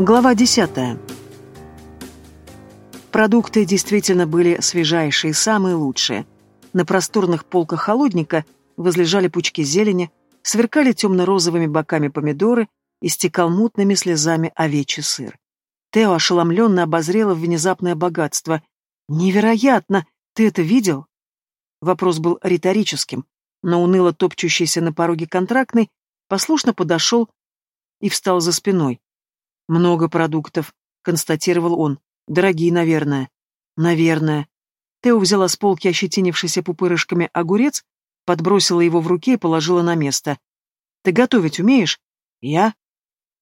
Глава 10. Продукты действительно были свежайшие, самые лучшие. На просторных полках холодника возлежали пучки зелени, сверкали темно-розовыми боками помидоры, истекал мутными слезами овечий сыр. Тео ошеломленно обозрела внезапное богатство. «Невероятно! Ты это видел?» Вопрос был риторическим, но уныло топчущийся на пороге контрактный послушно подошел и встал за спиной. «Много продуктов», — констатировал он. «Дорогие, наверное». «Наверное». Тео взяла с полки ощетинившийся пупырышками огурец, подбросила его в руке и положила на место. «Ты готовить умеешь?» «Я?»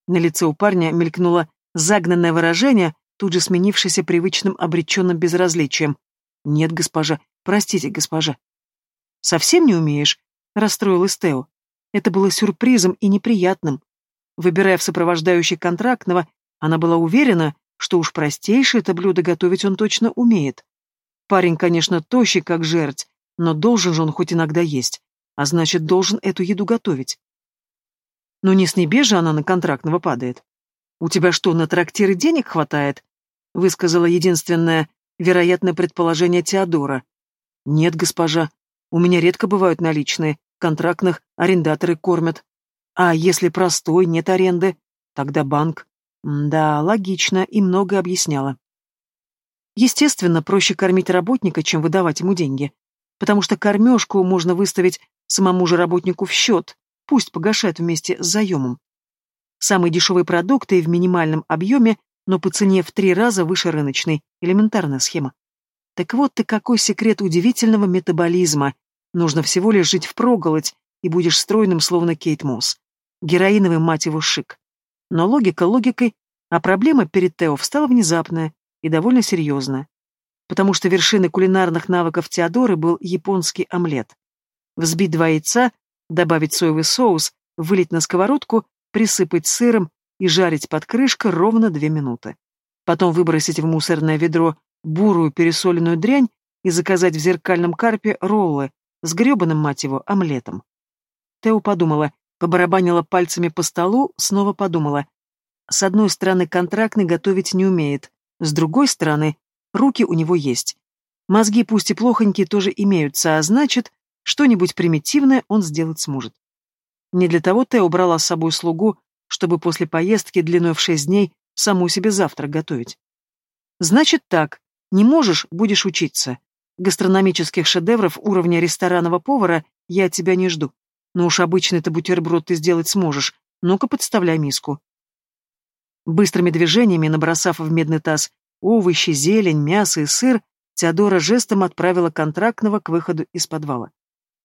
На лице у парня мелькнуло загнанное выражение, тут же сменившееся привычным обреченным безразличием. «Нет, госпожа. Простите, госпожа». «Совсем не умеешь?» — расстроилась Тео. Это было сюрпризом и неприятным. Выбирая в сопровождающий контрактного, она была уверена, что уж простейшее это блюдо готовить он точно умеет. Парень, конечно, тощий, как жерть, но должен же он хоть иногда есть, а значит, должен эту еду готовить. Но не с небес же она на контрактного падает. «У тебя что, на трактиры денег хватает?» — высказала единственное вероятное предположение Теодора. «Нет, госпожа, у меня редко бывают наличные, контрактных арендаторы кормят. А если простой, нет аренды? Тогда банк. Да, логично и много объясняло. Естественно, проще кормить работника, чем выдавать ему деньги. Потому что кормежку можно выставить самому же работнику в счет, пусть погашает вместе с заемом. Самые дешевые продукты в минимальном объеме, но по цене в три раза выше рыночной. Элементарная схема. Так вот ты какой секрет удивительного метаболизма. Нужно всего лишь жить впроголодь, и будешь стройным, словно Кейт Мосс. Героиновый, мать его, шик. Но логика логикой, а проблема перед Тео встала внезапная и довольно серьезная. Потому что вершиной кулинарных навыков Теодоры был японский омлет. Взбить два яйца, добавить соевый соус, вылить на сковородку, присыпать сыром и жарить под крышкой ровно две минуты. Потом выбросить в мусорное ведро бурую пересоленную дрянь и заказать в зеркальном карпе роллы с гребаным, мать его, омлетом. Тео подумала, Побарабанила пальцами по столу, снова подумала. С одной стороны, контрактный готовить не умеет, с другой стороны, руки у него есть. Мозги, пусть и плохонькие, тоже имеются, а значит, что-нибудь примитивное он сделать сможет. Не для того Тео убрала с собой слугу, чтобы после поездки длиной в шесть дней саму себе завтрак готовить. Значит так, не можешь, будешь учиться. Гастрономических шедевров уровня ресторанного повара я от тебя не жду. Но уж обычный-то бутерброд ты сделать сможешь. Ну-ка, подставляй миску. Быстрыми движениями, набросав в медный таз овощи, зелень, мясо и сыр, Теодора жестом отправила контрактного к выходу из подвала.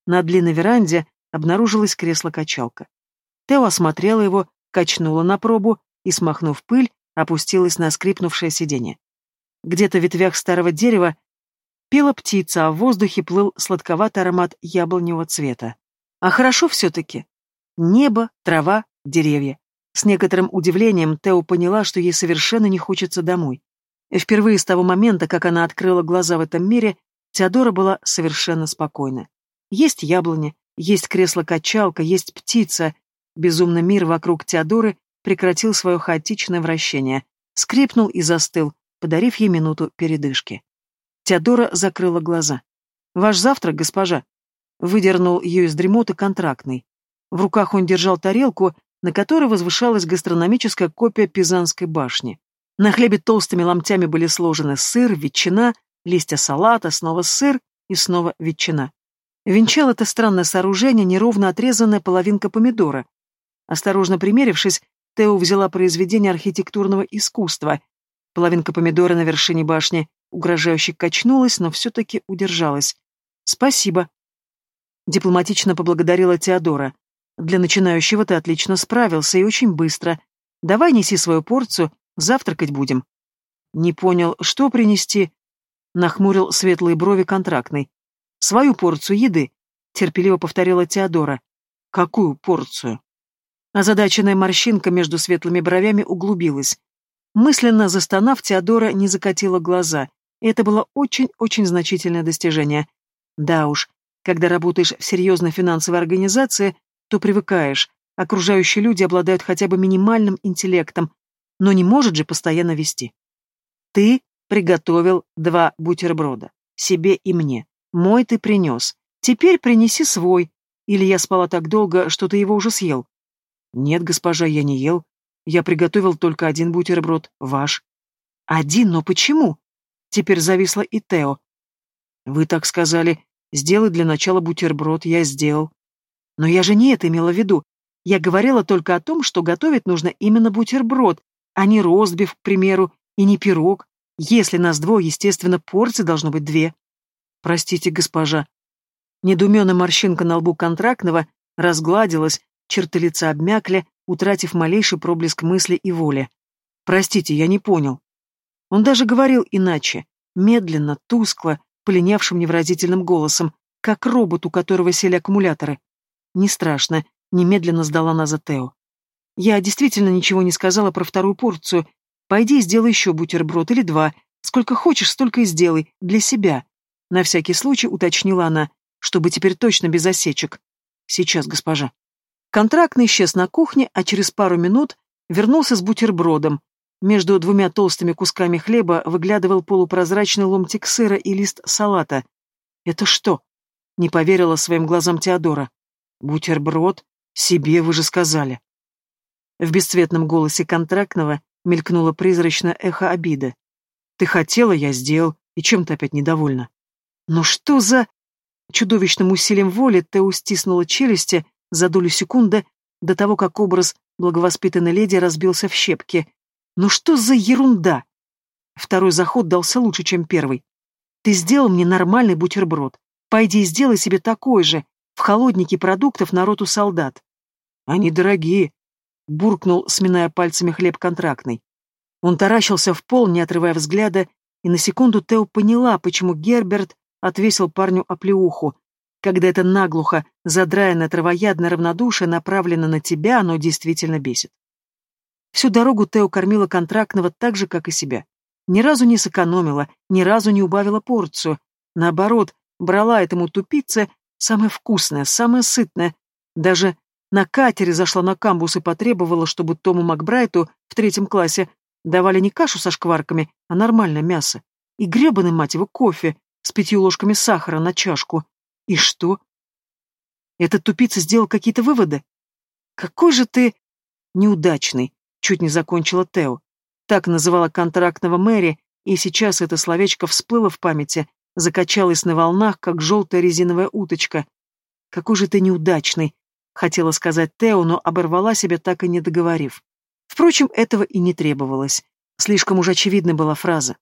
На длинной веранде обнаружилось кресло-качалка. Тео осмотрела его, качнула на пробу и, смахнув пыль, опустилась на скрипнувшее сиденье. Где-то в ветвях старого дерева пела птица, а в воздухе плыл сладковатый аромат яблоневого цвета. А хорошо все-таки. Небо, трава, деревья. С некоторым удивлением Тео поняла, что ей совершенно не хочется домой. Впервые с того момента, как она открыла глаза в этом мире, Теодора была совершенно спокойна. Есть яблони, есть кресло-качалка, есть птица. Безумный мир вокруг Теодоры прекратил свое хаотичное вращение, скрипнул и застыл, подарив ей минуту передышки. Теодора закрыла глаза. «Ваш завтрак, госпожа?» Выдернул ее из дремоты контрактный. В руках он держал тарелку, на которой возвышалась гастрономическая копия Пизанской башни. На хлебе толстыми ломтями были сложены сыр, ветчина, листья салата, снова сыр и снова ветчина. Венчал это странное сооружение неровно отрезанная половинка помидора. Осторожно примерившись, Тео взяла произведение архитектурного искусства. Половинка помидора на вершине башни угрожающе качнулась, но все-таки удержалась. «Спасибо», Дипломатично поблагодарила Теодора. «Для начинающего ты отлично справился и очень быстро. Давай неси свою порцию, завтракать будем». «Не понял, что принести?» Нахмурил светлые брови контрактный. «Свою порцию еды», — терпеливо повторила Теодора. «Какую порцию?» Озадаченная морщинка между светлыми бровями углубилась. Мысленно застонав, Теодора не закатила глаза, это было очень-очень значительное достижение. Да уж, когда работаешь в серьезной финансовой организации, то привыкаешь, окружающие люди обладают хотя бы минимальным интеллектом, но не может же постоянно вести. Ты приготовил два бутерброда. Себе и мне. Мой ты принес. Теперь принеси свой. Или я спала так долго, что ты его уже съел. Нет, госпожа, я не ел. Я приготовил только один бутерброд, ваш. Один, но почему? Теперь зависла и Тео. Вы так сказали. Сделай для начала бутерброд, я сделал. Но я же не это имела в виду. Я говорила только о том, что готовить нужно именно бутерброд, а не ростбиф, к примеру, и не пирог. Если нас двое, естественно, порций должно быть две. Простите, госпожа. Недуменная морщинка на лбу контрактного разгладилась, черты лица обмякли, утратив малейший проблеск мысли и воли. Простите, я не понял. Он даже говорил иначе, медленно, тускло, полинявшим невразительным голосом, как робот, у которого сели аккумуляторы. Не страшно, немедленно сдала назад Тео. Я действительно ничего не сказала про вторую порцию. Пойди и сделай еще бутерброд или два. Сколько хочешь, столько и сделай. Для себя. На всякий случай уточнила она, чтобы теперь точно без осечек. Сейчас, госпожа. Контрактный исчез на кухне, а через пару минут вернулся с бутербродом. Между двумя толстыми кусками хлеба выглядывал полупрозрачный ломтик сыра и лист салата. «Это что?» — не поверила своим глазам Теодора. «Бутерброд? Себе вы же сказали». В бесцветном голосе контрактного мелькнуло призрачное эхо обиды. «Ты хотела, я сделал, и чем ты опять недовольна?» «Ну что за...» Чудовищным усилием воли Тео стиснула челюсти за долю секунды до того, как образ благовоспитанной леди разбился в щепки. «Ну что за ерунда?» Второй заход дался лучше, чем первый. «Ты сделал мне нормальный бутерброд. Пойди и сделай себе такой же, в холоднике продуктов на роту солдат». «Они дорогие», буркнул, сминая пальцами хлеб контрактный. Он таращился в пол, не отрывая взгляда, и на секунду Тео поняла, почему Герберт отвесил парню оплеуху. Когда это наглухо, задраенное травоядное равнодушие направлено на тебя, оно действительно бесит. Всю дорогу Тео кормила контрактного так же, как и себя. Ни разу не сэкономила, ни разу не убавила порцию. Наоборот, брала этому тупице самое вкусное, самое сытное. Даже на катере зашла на камбус и потребовала, чтобы Тому Макбрайту в третьем классе давали не кашу со шкварками, а нормальное мясо. И гребаный, мать его, кофе с пятью ложками сахара на чашку. И что? Этот тупица сделал какие-то выводы? Какой же ты неудачный, чуть не закончила Тео. Так называла контрактного Мэри, и сейчас это словечко всплыло в памяти, закачалось на волнах, как желтая резиновая уточка. Какой же ты неудачный, Хотела сказать Тео, но оборвала себя, так и не договорив. Впрочем, этого и не требовалось. Слишком уж очевидна была фраза.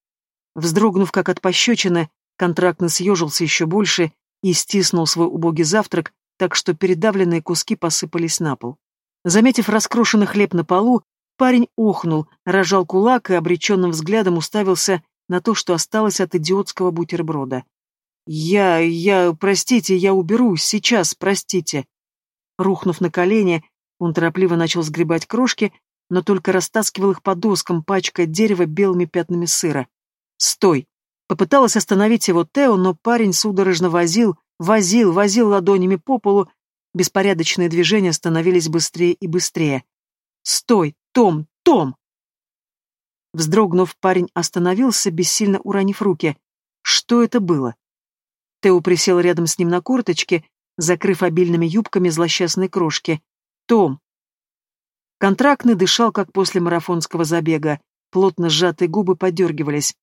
Вздрогнув, как от пощечины, контрактно съежился еще больше и стиснул свой убогий завтрак, так что передавленные куски посыпались на пол. Заметив раскрошенный хлеб на полу, парень охнул, рожал кулак и обреченным взглядом уставился на то, что осталось от идиотского бутерброда. «Я... я... простите, я уберусь, сейчас, простите», Рухнув на колени, он торопливо начал сгребать крошки, но только растаскивал их по доскам, пачкая дерево белыми пятнами сыра. «Стой!» Попыталась остановить его Тео, но парень судорожно возил, возил, возил ладонями по полу. Беспорядочные движения становились быстрее и быстрее. «Стой! Том! Том!» Вздрогнув, парень остановился, бессильно уронив руки. Что это было? Тео присел рядом с ним на корточке закрыв обильными юбками злосчастной крошки. «Том!» Контрактный дышал, как после марафонского забега. Плотно сжатые губы подергивались.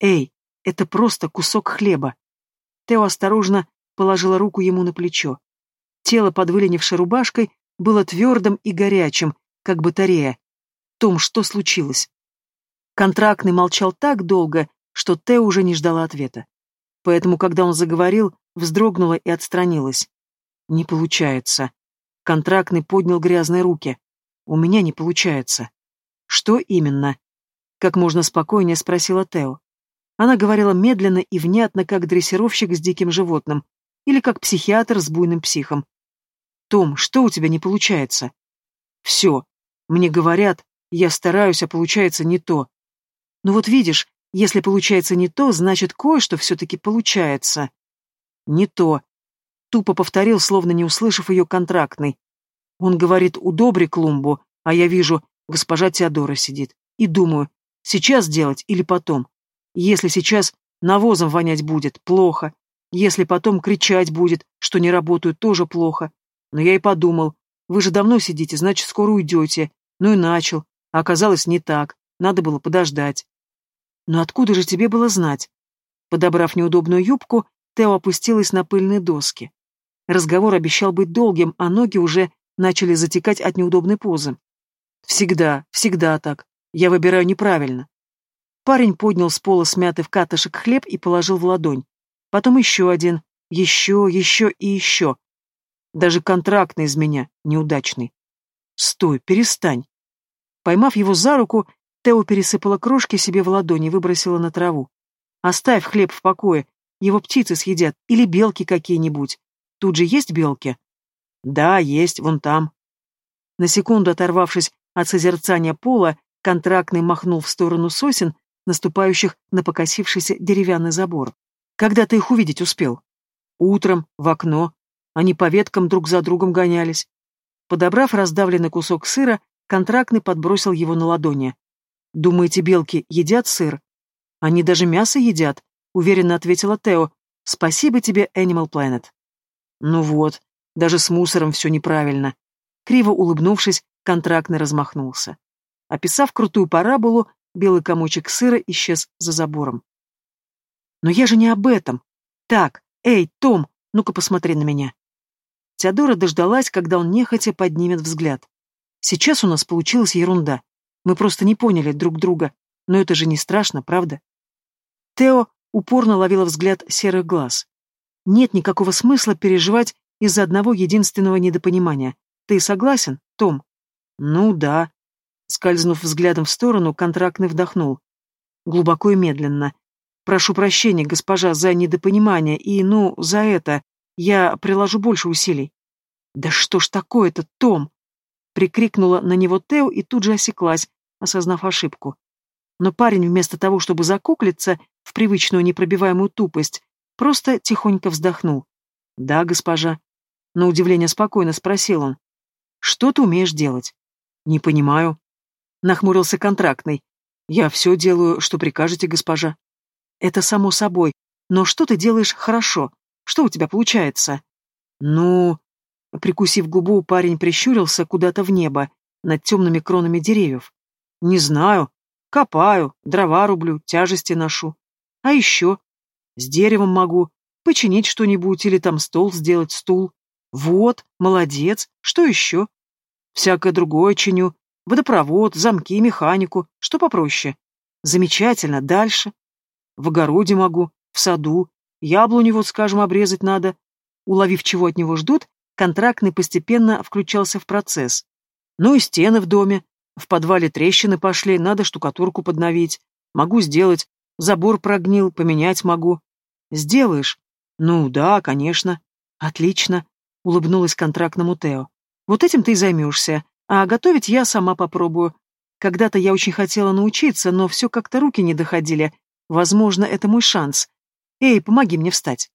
«Эй, это просто кусок хлеба!» Тео осторожно положила руку ему на плечо. Тело под выленившей рубашкой было твердым и горячим, как батарея. «Том, что случилось?» Контрактный молчал так долго, что Тео уже не ждала ответа. Поэтому, когда он заговорил, вздрогнула и отстранилась. Не получается. Контрактный поднял грязные руки. У меня не получается. Что именно? Как можно спокойнее спросила Тео. Она говорила медленно и внятно, как дрессировщик с диким животным, или как психиатр с буйным психом. «Том, что у тебя не получается?» «Все. Мне говорят, я стараюсь, а получается не то. Ну вот видишь, если получается не то, значит, кое-что все-таки получается. Не то тупо повторил, словно не услышав ее контрактный. Он говорит, удобри клумбу, а я вижу, госпожа Теодора сидит. и думаю, сейчас делать или потом. Если сейчас навозом вонять будет, плохо. Если потом кричать будет, что не работают, тоже плохо. Но я и подумал, вы же давно сидите, значит, скоро уйдете. Ну и начал. А оказалось не так. Надо было подождать. Но откуда же тебе было знать? Подобрав неудобную юбку, Тео опустилась на пыльные доски. Разговор обещал быть долгим, а ноги уже начали затекать от неудобной позы. Всегда, всегда так. Я выбираю неправильно. Парень поднял с пола смятый в катышек хлеб и положил в ладонь. Потом еще один, еще, еще и еще. Даже контрактный из меня неудачный. Стой, перестань. Поймав его за руку, Тео пересыпала крошки себе в ладони и выбросила на траву. Оставь хлеб в покое, его птицы съедят, или белки какие-нибудь. Тут же есть белки? Да, есть, вон там. На секунду оторвавшись от созерцания пола, контрактный махнул в сторону сосен, наступающих на покосившийся деревянный забор. Когда ты их увидеть успел? Утром, в окно. Они по веткам друг за другом гонялись. Подобрав раздавленный кусок сыра, контрактный подбросил его на ладони. «Думаете, белки едят сыр?» «Они даже мясо едят», — уверенно ответила Тео. «Спасибо тебе, Animal Planet». «Ну вот, даже с мусором все неправильно». Криво улыбнувшись, контрактный размахнулся. Описав крутую параболу, белый комочек сыра исчез за забором. «Но я же не об этом. Так, эй, Том, ну-ка посмотри на меня». Теодора дождалась, когда он нехотя поднимет взгляд. «Сейчас у нас получилась ерунда. Мы просто не поняли друг друга. Но это же не страшно, правда?» Тео упорно ловила взгляд серых глаз. «Нет никакого смысла переживать из-за одного единственного недопонимания. Ты согласен, Том?» «Ну да». Скользнув взглядом в сторону, контрактный вдохнул. Глубоко и медленно. «Прошу прощения, госпожа, за недопонимание, и, ну, за это. Я приложу больше усилий». «Да что ж такое-то, Том?» Прикрикнула на него Тео и тут же осеклась, осознав ошибку. Но парень вместо того, чтобы закуклиться, в привычную непробиваемую тупость, просто тихонько вздохнул. «Да, госпожа». На удивление спокойно спросил он. «Что ты умеешь делать?» «Не понимаю». Нахмурился контрактный. «Я все делаю, что прикажете, госпожа». «Это само собой. Но что ты делаешь хорошо? Что у тебя получается?» «Ну...» Прикусив губу, парень прищурился куда-то в небо, над темными кронами деревьев. «Не знаю. Копаю, дрова рублю, тяжести ношу. А еще? С деревом могу. Починить что-нибудь или там стол сделать, стул. Вот, молодец. Что еще? Всякое другое чиню. Водопровод, замки, механику. Что попроще? Замечательно. Дальше. В огороде могу, в саду. Яблоню вот, скажем, обрезать надо. Уловив, чего от него ждут, контрактный постепенно включался в процесс. Ну и стены в доме. В подвале трещины пошли, надо штукатурку подновить. Могу сделать. Забор прогнил, поменять могу. Сделаешь? Ну да, конечно. Отлично, улыбнулась контрактному Тео. Вот этим ты и займешься. А готовить я сама попробую. Когда-то я очень хотела научиться, но все как-то руки не доходили. Возможно, это мой шанс. Эй, помоги мне встать.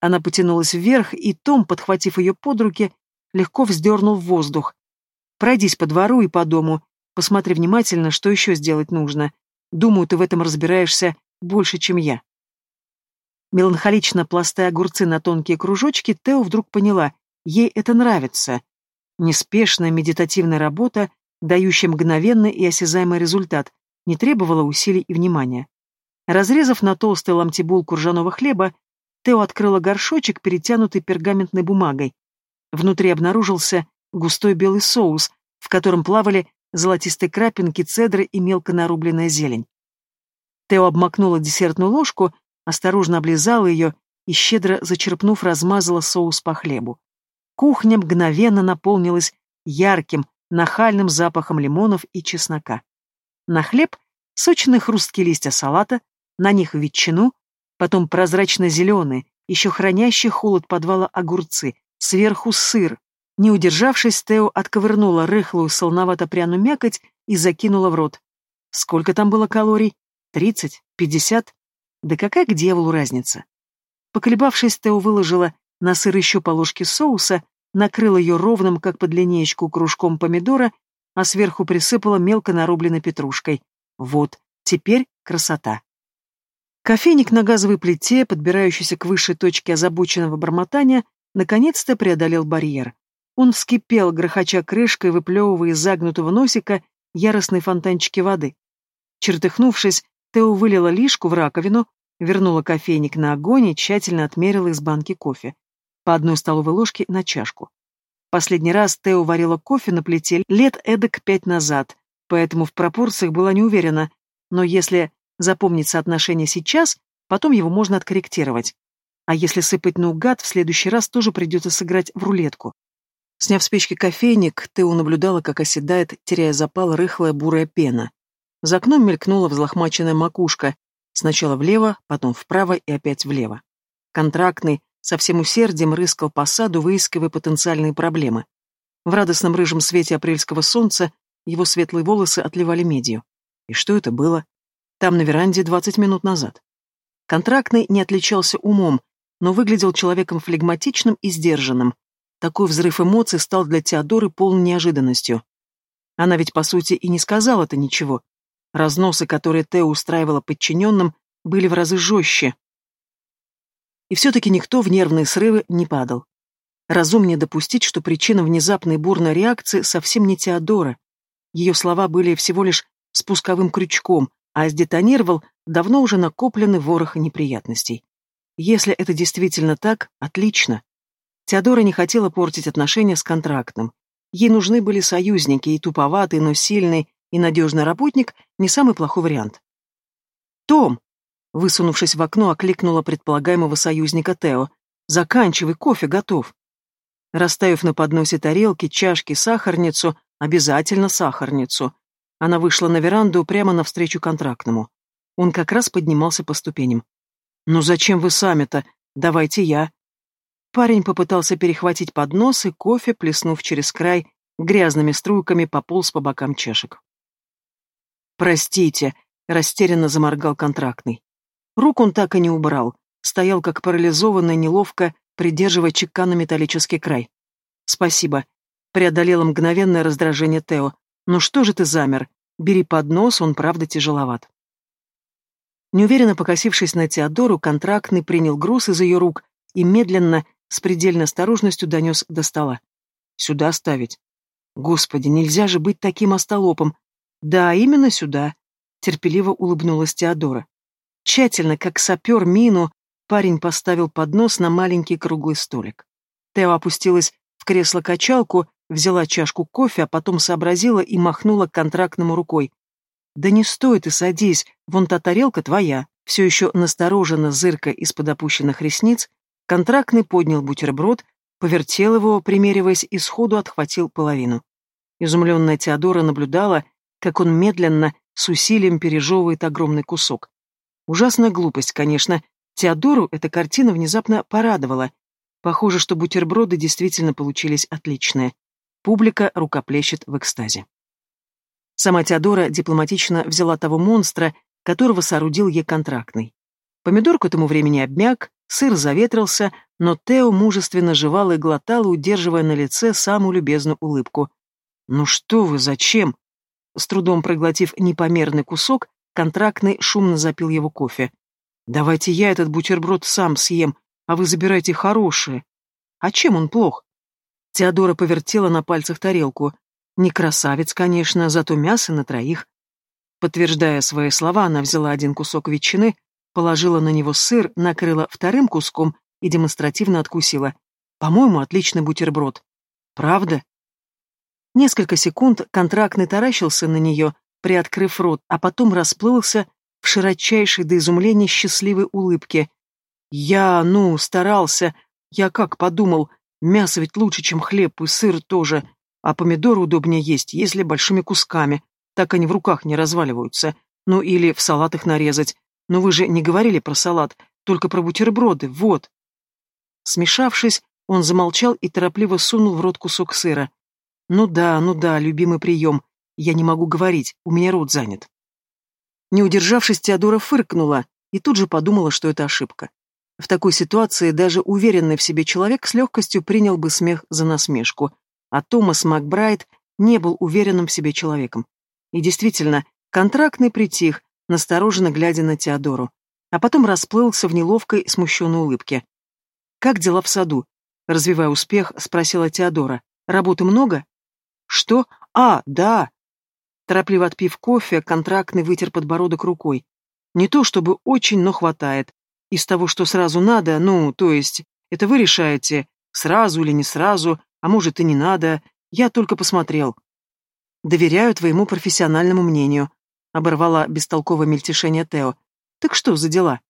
Она потянулась вверх, и Том, подхватив ее под руки, легко вздернул в воздух. Пройдись по двору и по дому, посмотри внимательно, что еще сделать нужно. Думаю, ты в этом разбираешься больше, чем я. Меланхолично пластая огурцы на тонкие кружочки, Тео вдруг поняла, ей это нравится. Неспешная медитативная работа, дающая мгновенный и осязаемый результат, не требовала усилий и внимания. Разрезав на толстый ломти булку ржаного хлеба, Тео открыла горшочек, перетянутый пергаментной бумагой. Внутри обнаружился густой белый соус, в котором плавали золотистые крапинки цедры и мелко нарубленная зелень. Тео обмакнула десертную ложку, осторожно облизала ее и, щедро зачерпнув, размазала соус по хлебу. Кухня мгновенно наполнилась ярким, нахальным запахом лимонов и чеснока. На хлеб сочные хрусткие листья салата, на них ветчину, потом прозрачно-зеленые, еще хранящие холод подвала огурцы, сверху сыр, не удержавшись, Тео отковырнула рыхлую солоновато-пряную мякоть и закинула в рот. Сколько там было калорий? Тридцать? Пятьдесят? Да какая к дьяволу разница? Поколебавшись, Тео выложила на сыр еще по ложке соуса, накрыла ее ровным, как под линеечку, кружком помидора, а сверху присыпала мелко нарубленной петрушкой. Вот, теперь красота. Кофейник на газовой плите, подбирающийся к высшей точке озабоченного бормотания, наконец-то преодолел барьер. Он вскипел, грохоча крышкой, выплевывая из загнутого носика яростные фонтанчики воды. Чертыхнувшись, Тео вылила лишку в раковину, вернула кофейник на огонь и тщательно отмерила из банки кофе. По одной столовой ложке на чашку. Последний раз Тео варила кофе на плите лет эдак пять назад, поэтому в пропорциях была не уверена, но если запомнить соотношение сейчас, потом его можно откорректировать. А если сыпать наугад, в следующий раз тоже придется сыграть в рулетку. Сняв с печки кофейник, Тео наблюдала, как оседает, теряя запал, рыхлая бурая пена. За окном мелькнула взлохмаченная макушка, сначала влево, потом вправо и опять влево. Контрактный, со всем усердием рыскал по саду, выискивая потенциальные проблемы. В радостном рыжем свете апрельского солнца его светлые волосы отливали медью. И что это было? Там на веранде двадцать минут назад. Контрактный не отличался умом, но выглядел человеком флегматичным и сдержанным. Такой взрыв эмоций стал для Теодоры полной неожиданностью. Она ведь, по сути, и не сказала-то ничего. Разносы, которые Тео устраивала подчиненным, были в разы жестче, и все-таки никто в нервные срывы не падал. Разумнее допустить, что причина внезапной бурной реакции совсем не Теодора. Ее слова были всего лишь спусковым крючком, а сдетонировал давно уже накопленный ворох неприятностей. Если это действительно так, отлично. Теодора не хотела портить отношения с контрактным. Ей нужны были союзники, и туповатый, но сильный и надежный работник – не самый плохой вариант. «Том!» Высунувшись в окно, окликнула предполагаемого союзника Тео. «Заканчивай, кофе готов». Расставив на подносе тарелки, чашки, сахарницу, обязательно сахарницу, она вышла на веранду прямо навстречу контрактному. Он как раз поднимался по ступеням. «Ну зачем вы сами-то? Давайте я». Парень попытался перехватить поднос, и кофе, плеснув через край, грязными струйками пополз по бокам чашек. «Простите», — растерянно заморгал контрактный. Рук он так и не убрал, стоял как парализованный, неловко, придерживая чеканно-металлический край. «Спасибо», — преодолело мгновенное раздражение Тео. «Ну что же ты замер? Бери поднос, он правда тяжеловат». Неуверенно покосившись на Теодору, контрактный принял груз из ее рук и медленно, с предельной осторожностью донес до стола. «Сюда ставить». «Господи, нельзя же быть таким остолопом!» «Да, именно сюда», — терпеливо улыбнулась Теодора. Тщательно, как сапер мину, парень поставил поднос на маленький круглый столик. Тео опустилась в кресло-качалку, взяла чашку кофе, а потом сообразила и махнула контрактному рукой. «Да не стоит и садись, вон та тарелка твоя». Все еще настороженно зырка из-под опущенных ресниц, контрактный поднял бутерброд, повертел его, примериваясь, и сходу отхватил половину. Изумленная Теодора наблюдала, как он медленно, с усилием пережевывает огромный кусок. Ужасная глупость, конечно. Теодору эта картина внезапно порадовала. Похоже, что бутерброды действительно получились отличные. Публика рукоплещет в экстазе. Сама Теодора дипломатично взяла того монстра, которого соорудил ей контрактный. Помидор к этому времени обмяк, сыр заветрился, но Тео мужественно жевал и глотал, удерживая на лице самую любезную улыбку. «Ну что вы, зачем?» С трудом проглотив непомерный кусок, Контрактный шумно запил его кофе. «Давайте я этот бутерброд сам съем, а вы забирайте хорошие». «А чем он плох?» Теодора повертела на пальцах тарелку. Не красавец, конечно, зато мясо на троих. Подтверждая свои слова, она взяла один кусок ветчины, положила на него сыр, накрыла вторым куском и демонстративно откусила. «По-моему, отличный бутерброд». «Правда?» Несколько секунд контрактный таращился на нее, приоткрыв рот, а потом расплылся в широчайшей до изумления счастливой улыбке. «Я, ну, старался. Я как подумал, мясо ведь лучше, чем хлеб, и сыр тоже, а помидоры удобнее есть, если большими кусками, так они в руках не разваливаются. Ну или в салат их нарезать. Но вы же не говорили про салат, только про бутерброды, вот». Смешавшись, он замолчал и торопливо сунул в рот кусок сыра. «Ну да, ну да, любимый прием. Я не могу говорить, у меня рот занят. Не удержавшись, Теодора фыркнула и тут же подумала, что это ошибка. В такой ситуации даже уверенный в себе человек с легкостью принял бы смех за насмешку, а Томас Макбрайт не был уверенным в себе человеком. И действительно, контрактный притих, настороженно глядя на Теодору, а потом расплылся в неловкой, смущенной улыбке. «Как дела в саду?» Развивая успех, спросила Теодора. «Работы много?» «Что? А, да!» Торопливо отпив кофе, контрактный вытер подбородок рукой. «Не то чтобы очень, но хватает. Из того, что сразу надо, ну, то есть, это вы решаете, сразу или не сразу, а может и не надо, я только посмотрел. Доверяю твоему профессиональному мнению, оборвала бестолковое мельтешение Тео. Так что за дела?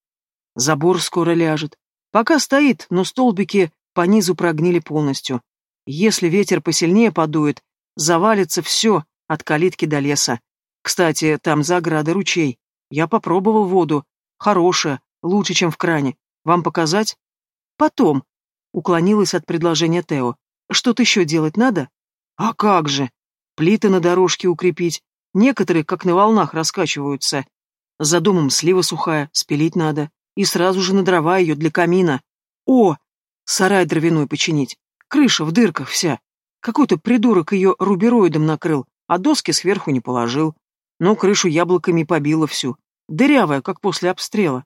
Забор скоро ляжет. Пока стоит, но столбики по низу прогнили полностью. Если ветер посильнее подует, завалится все, от калитки до леса. Кстати, там за оградой ручей. Я попробовал воду. Хорошая, лучше, чем в кране. Вам показать? Потом. Уклонилась от предложения Тео. Что-то еще делать надо? А как же? Плиты на дорожке укрепить. Некоторые, как на волнах, раскачиваются. За домом слива сухая, спилить надо. И сразу же на дрова ее для камина. О! Сарай дровяной починить. Крыша в дырках вся. Какой-то придурок ее рубероидом накрыл, а доски сверху не положил. Но крышу яблоками побило всю. Дырявая, как после обстрела.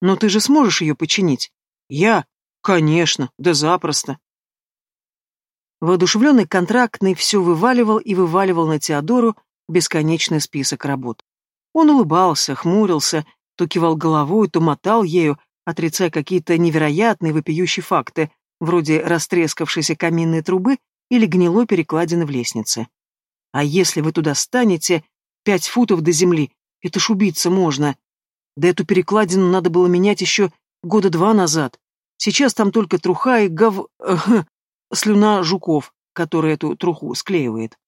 Но ты же сможешь ее починить? Я? Конечно, да запросто. Воодушевленный контрактный все вываливал и вываливал на Теодору бесконечный список работ. Он улыбался, хмурился, то кивал головой, то мотал ею, отрицая какие-то невероятные вопиющие факты, вроде растрескавшейся каминной трубы или гнилой перекладины в лестнице. А если вы туда станете, пять футов до земли, это ж убиться можно. Да эту перекладину надо было менять еще года два назад. Сейчас там только труха и гов... слюна жуков, которая эту труху склеивает.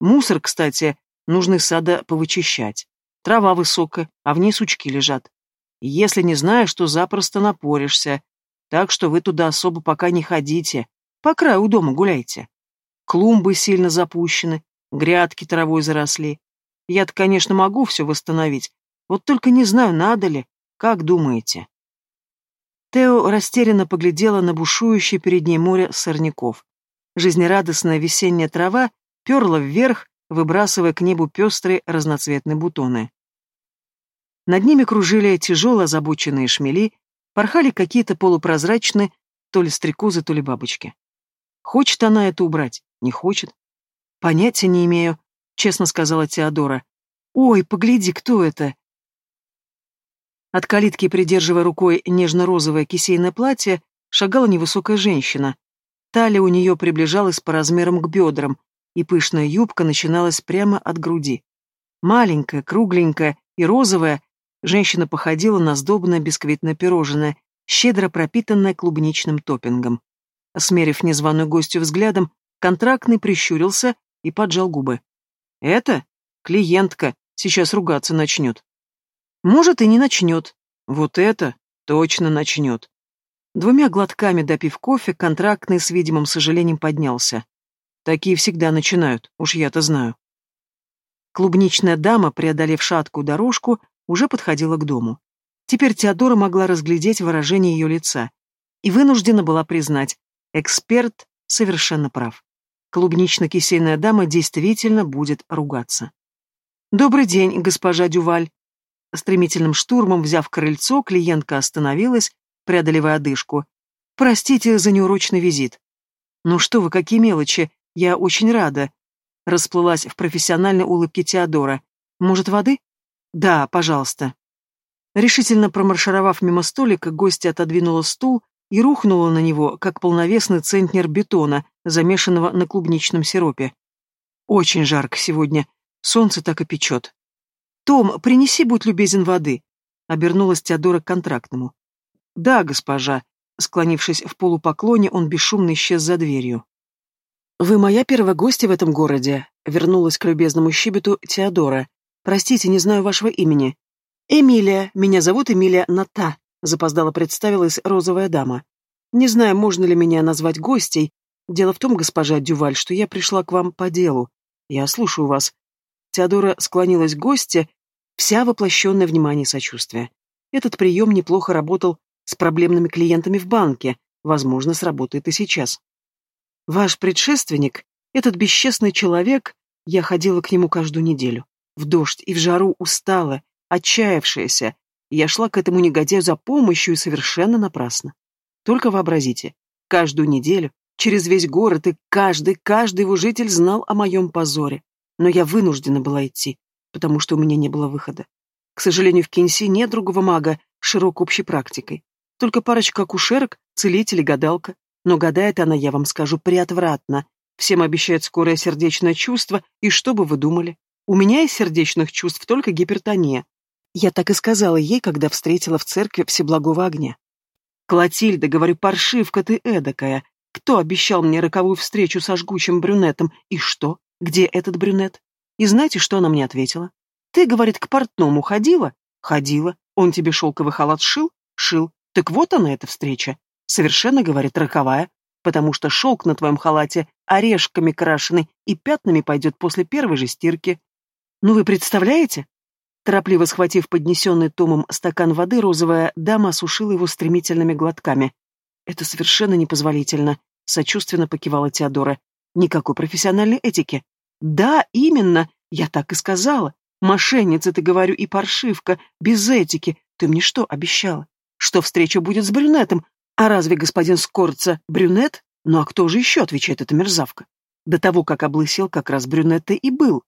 Мусор, кстати, нужно сада повычищать. Трава высокая, а в ней сучки лежат. Если не знаешь, то запросто напоришься. Так что вы туда особо пока не ходите. По краю дома гуляйте. Клумбы сильно запущены, грядки травой заросли. Я-то, конечно, могу все восстановить, вот только не знаю, надо ли. Как думаете?» Тео растерянно поглядела на бушующее перед ней море сорняков. Жизнерадостная весенняя трава перла вверх, выбрасывая к небу пестрые разноцветные бутоны. Над ними кружили тяжело озабоченные шмели, порхали какие-то полупрозрачные, то ли стрекозы, то ли бабочки. Хочет она это убрать? Не хочет? Понятия не имею, честно сказала Теодора. Ой, погляди, кто это? От калитки, придерживая рукой нежно-розовое кисейное платье, шагала невысокая женщина. Талия у нее приближалась по размерам к бедрам, и пышная юбка начиналась прямо от груди. Маленькая, кругленькая и розовая, женщина походила на сдобное бисквитное пирожное, щедро пропитанное клубничным топпингом. Смерив незваную гостью взглядом, контрактный прищурился и поджал губы. «Это? Клиентка, сейчас ругаться начнет». Может, и не начнет. Вот это точно начнет. Двумя глотками допив кофе, контрактный с видимым сожалением поднялся. Такие всегда начинают, уж я-то знаю. Клубничная дама, преодолев шаткую дорожку, уже подходила к дому. Теперь Теодора могла разглядеть выражение ее лица и вынуждена была признать, эксперт совершенно прав. Клубнично-кисейная дама действительно будет ругаться. «Добрый день, госпожа Дюваль», Стремительным штурмом, взяв крыльцо, клиентка остановилась, преодолевая одышку. «Простите за неурочный визит». «Ну что вы, какие мелочи, я очень рада», — расплылась в профессиональной улыбке Теодора. «Может, воды?» «Да, пожалуйста». Решительно промаршировав мимо столика, гостья отодвинула стул и рухнула на него, как полновесный центнер бетона, замешанного на клубничном сиропе. «Очень жарко сегодня. Солнце так и печет». «Том, принеси, будь любезен, воды», — обернулась Теодора к контрактному. «Да, госпожа», — склонившись в полупоклоне, он бесшумно исчез за дверью. «Вы моя первая гостья в этом городе», — вернулась к любезному щебету Теодора. «Простите, не знаю вашего имени». «Эмилия, меня зовут Эмилия Ната», — запоздало представилась розовая дама. «Не знаю, можно ли меня назвать гостей. Дело в том, госпожа Дюваль, что я пришла к вам по делу. Я слушаю вас». Теодора склонилась к гости, Вся воплощенная внимание и сочувствие. Этот прием неплохо работал с проблемными клиентами в банке, возможно, сработает и сейчас. Ваш предшественник, Этот бесчестный человек, я ходила к нему каждую неделю. В дождь и в жару устала, отчаявшаяся. Я шла к этому негодяю за помощью и совершенно напрасно. Только вообразите, каждую неделю, через весь город, и каждый, каждый его житель знал о моем позоре. Но я вынуждена была идти, потому что у меня не было выхода. К сожалению, в Кинси нет другого мага с широкой общей практикой. Только парочка акушерок, целитель и гадалка. Но гадает она, я вам скажу, приотвратно. Всем обещает скорое сердечное чувство, и что бы вы думали? У меня из сердечных чувств только гипертония. Я так и сказала ей, когда встретила в церкви Всеблагого огня. «Клотильда, говорю, паршивка ты эдакая. Кто обещал мне роковую встречу со жгучим брюнетом? И что? Где этот брюнет?» И знаете, что она мне ответила? «Ты, — говорит, — к портному ходила?» «Ходила. Он тебе шелковый халат шил?» «Шил. Так вот она, эта встреча. Совершенно, — говорит, — роковая, потому что шелк на твоем халате орешками крашеный и пятнами пойдет после первой же стирки. Ну вы представляете? Торопливо схватив поднесенный Томом стакан воды, розовая дама осушила его стремительными глотками. «Это совершенно непозволительно», — сочувственно покивала Теодора. «Никакой профессиональной этики». «Да, именно, я так и сказала. Мошенница, ты говорю, и паршивка, без этики. Ты мне что обещала? Что встреча будет с брюнетом? А разве господин Скорца брюнет? Ну а кто же еще, отвечает эта мерзавка? До того, как облысел, как раз брюнет и был.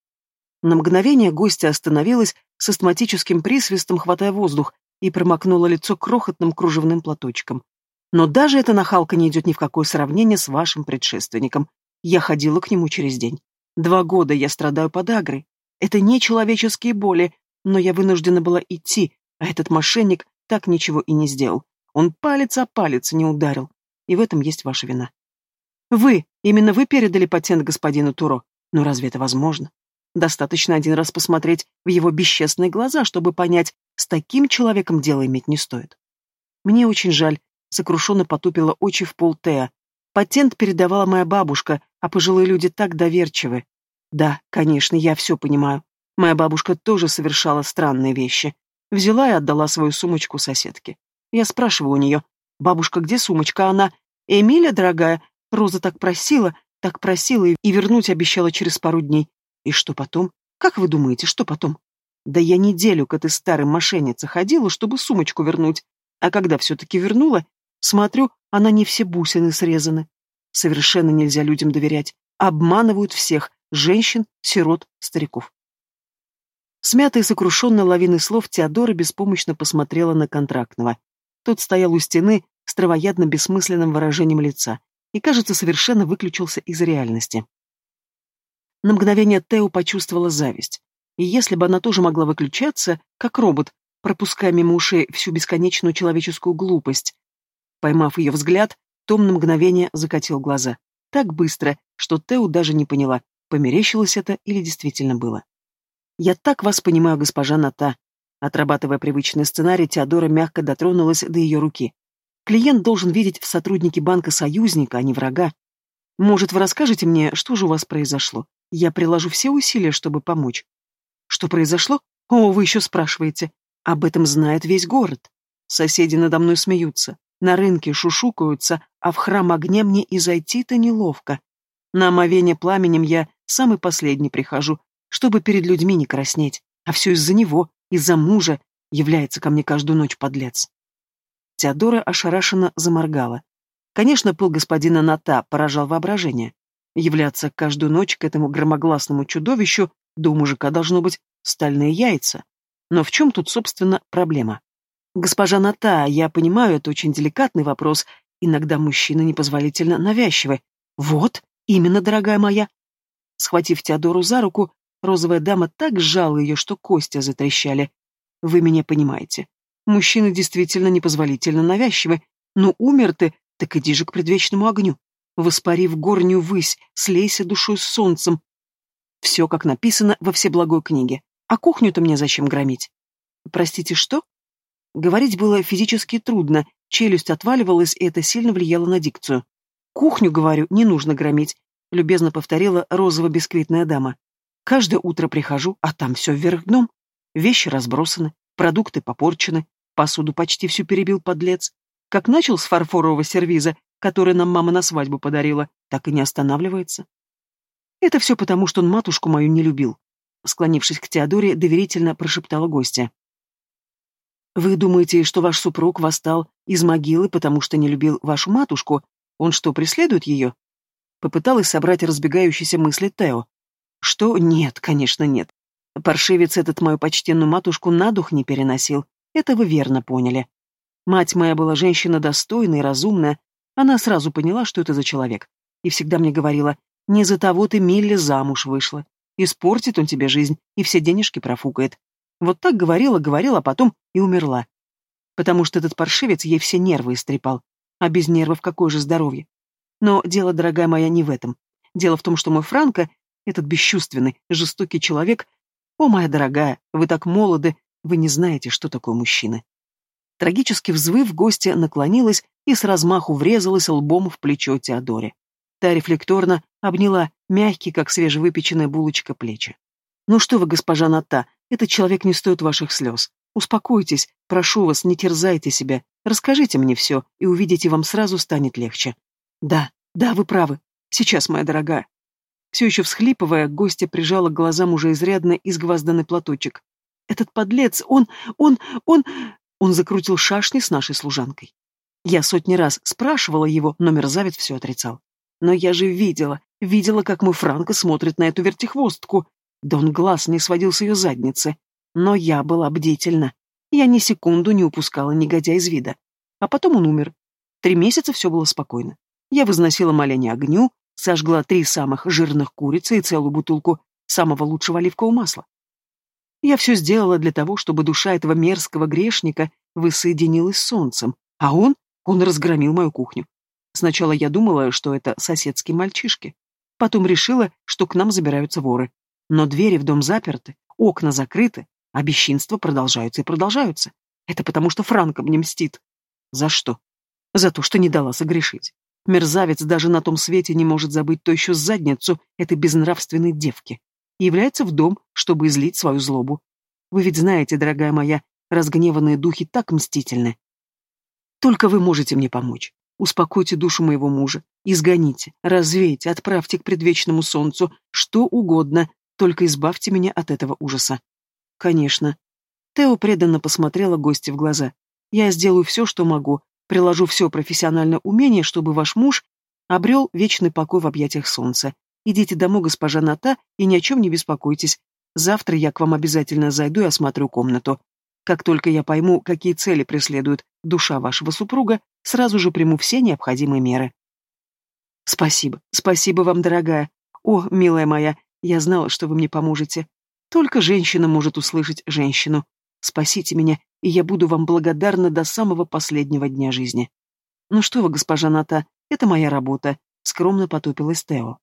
На мгновение гостья остановилась, с астматическим присвистом хватая воздух, и промокнула лицо крохотным кружевным платочком. Но даже эта нахалка не идет ни в какое сравнение с вашим предшественником. Я ходила к нему через день. Два года я страдаю подагрой. Это не человеческие боли, но я вынуждена была идти, а этот мошенник так ничего и не сделал. Он палец о палец не ударил. И в этом есть ваша вина. Вы, именно вы передали патент господину Туро. Но разве это возможно? Достаточно один раз посмотреть в его бесчестные глаза, чтобы понять, с таким человеком дело иметь не стоит. Мне очень жаль, сокрушенно потупила очи в пол Теа. Патент передавала моя бабушка, а пожилые люди так доверчивы. Да, конечно, я все понимаю. Моя бабушка тоже совершала странные вещи. Взяла и отдала свою сумочку соседке. Я спрашиваю у нее, бабушка, где сумочка? Она, Эмиля, дорогая, Роза так просила, так просила и вернуть обещала через пару дней. И что потом? Как вы думаете, что потом? Да я неделю к этой старой мошеннице ходила, чтобы сумочку вернуть. А когда все-таки вернула, смотрю, она не все бусины срезаны. Совершенно нельзя людям доверять. Обманывают всех – женщин, сирот, стариков. Смятая и сокрушенная лавиной слов, Теодора беспомощно посмотрела на контрактного. Тот стоял у стены с травоядно-бессмысленным выражением лица и, кажется, совершенно выключился из реальности. На мгновение Тео почувствовала зависть. И если бы она тоже могла выключаться, как робот, пропуская мимо ушей всю бесконечную человеческую глупость. Поймав ее взгляд, Том на мгновение закатил глаза. Так быстро, что Тео даже не поняла, померещилось это или действительно было. «Я так вас понимаю, госпожа Ната». Отрабатывая привычный сценарий, Теодора мягко дотронулась до ее руки. «Клиент должен видеть в сотруднике банка союзника, а не врага. Может, вы расскажете мне, что же у вас произошло? Я приложу все усилия, чтобы помочь. Что произошло? О, вы еще спрашиваете. Об этом знает весь город. Соседи надо мной смеются. На рынке шушукаются, а в храм огня мне и зайти-то неловко. На омовение пламенем я самый последний прихожу, чтобы перед людьми не краснеть. А все из-за него, из-за мужа, является ко мне каждую ночь подлец. Теодора ошарашенно заморгала. Конечно, пыл господина Ната поражал воображение. Являться каждую ночь к этому громогласному чудовищу, да у мужика должно быть стальные яйца. Но в чем тут, собственно, проблема? Госпожа Ната, я понимаю, это очень деликатный вопрос. Иногда мужчины непозволительно навязчивы. Вот, именно, дорогая моя. Схватив Теодору за руку, розовая дама так сжала ее, что кости затрещали. Вы меня понимаете. Мужчины действительно непозволительно навязчивы. Но умер ты, так иди же к предвечному огню воспарив горнюю высь, слейся душой с солнцем. Все, как написано во всеблагой книге. А кухню-то мне зачем громить? Простите, что? Говорить было физически трудно, челюсть отваливалась, и это сильно влияло на дикцию. «Кухню, говорю, не нужно громить», — любезно повторила розово-бисквитная дама. «Каждое утро прихожу, а там все вверх дном. Вещи разбросаны, продукты попорчены, посуду почти всю перебил подлец. Как начал с фарфорового сервиза, который нам мама на свадьбу подарила, так и не останавливается. Это все потому, что он матушку мою не любил. Склонившись к Теодоре, доверительно прошептала гостья. «Вы думаете, что ваш супруг восстал из могилы, потому что не любил вашу матушку? Он что, преследует ее?» Попыталась собрать разбегающиеся мысли Тео. «Что? Нет, конечно, нет. Паршивец этот мою почтенную матушку на дух не переносил. Это вы верно поняли. Мать моя была женщина достойная и разумная. Она сразу поняла, что это за человек. И всегда мне говорила, не за того ты, Милли, замуж вышла. Испортит он тебе жизнь и все денежки профукает. Вот так говорила, говорила, а потом и умерла. Потому что этот паршивец ей все нервы истрепал. А без нервов какое же здоровье? Но дело, дорогая моя, не в этом. Дело в том, что мой Франко, этот бесчувственный, жестокий человек... О, моя дорогая, вы так молоды, вы не знаете, что такое мужчина. Трагически взвыв, гостья наклонилась и с размаху врезалась лбом в плечо Теодоре. Та рефлекторно обняла мягкие, как свежевыпеченная булочка, плечи. «Ну что вы, госпожа Ната, этот человек не стоит ваших слез. Успокойтесь, прошу вас, не терзайте себя. Расскажите мне все, и увидите, вам сразу станет легче». «Да, да, вы правы. Сейчас, моя дорогая». Все еще всхлипывая, гостья прижала к глазам уже изрядно изгвазданный платочек. «Этот подлец, он, он, он...» Он закрутил шашни с нашей служанкой. Я сотни раз спрашивала его, но мерзавец все отрицал. Но я же видела, видела, как мой Франко смотрит на эту вертихвостку. Да он глаз не сводил с ее задницы. Но я была бдительна. Я ни секунду не упускала негодяя из вида. А потом он умер. Три месяца все было спокойно. Я возносила моленье огню, сожгла три самых жирных курицы и целую бутылку самого лучшего оливкового масла. Я все сделала для того, чтобы душа этого мерзкого грешника воссоединилась с солнцем, а он, он разгромил мою кухню. Сначала я думала, что это соседские мальчишки. Потом решила, что к нам забираются воры. Но двери в дом заперты, окна закрыты, а бесчинства продолжаются и продолжаются. Это потому, что Франко мне мстит. За что? За то, что не дала согрешить. Мерзавец даже на том свете не может забыть то еще задницу этой безнравственной девки. И является в дом, чтобы излить свою злобу. Вы ведь знаете, дорогая моя, разгневанные духи так мстительны. Только вы можете мне помочь. Успокойте душу моего мужа, изгоните, развейте, отправьте к предвечному солнцу, что угодно, только избавьте меня от этого ужаса. Конечно. Тео преданно посмотрела гости в глаза. Я сделаю все, что могу, приложу все профессиональное умение, чтобы ваш муж обрел вечный покой в объятиях солнца. Идите домой, госпожа Ната, и ни о чем не беспокойтесь. Завтра я к вам обязательно зайду и осмотрю комнату. Как только я пойму, какие цели преследует душа вашего супруга, сразу же приму все необходимые меры. Спасибо, спасибо вам, дорогая. О, милая моя, я знала, что вы мне поможете. Только женщина может услышать женщину. Спасите меня, и я буду вам благодарна до самого последнего дня жизни. Ну что вы, госпожа Ната, это моя работа, скромно потупилась Тео.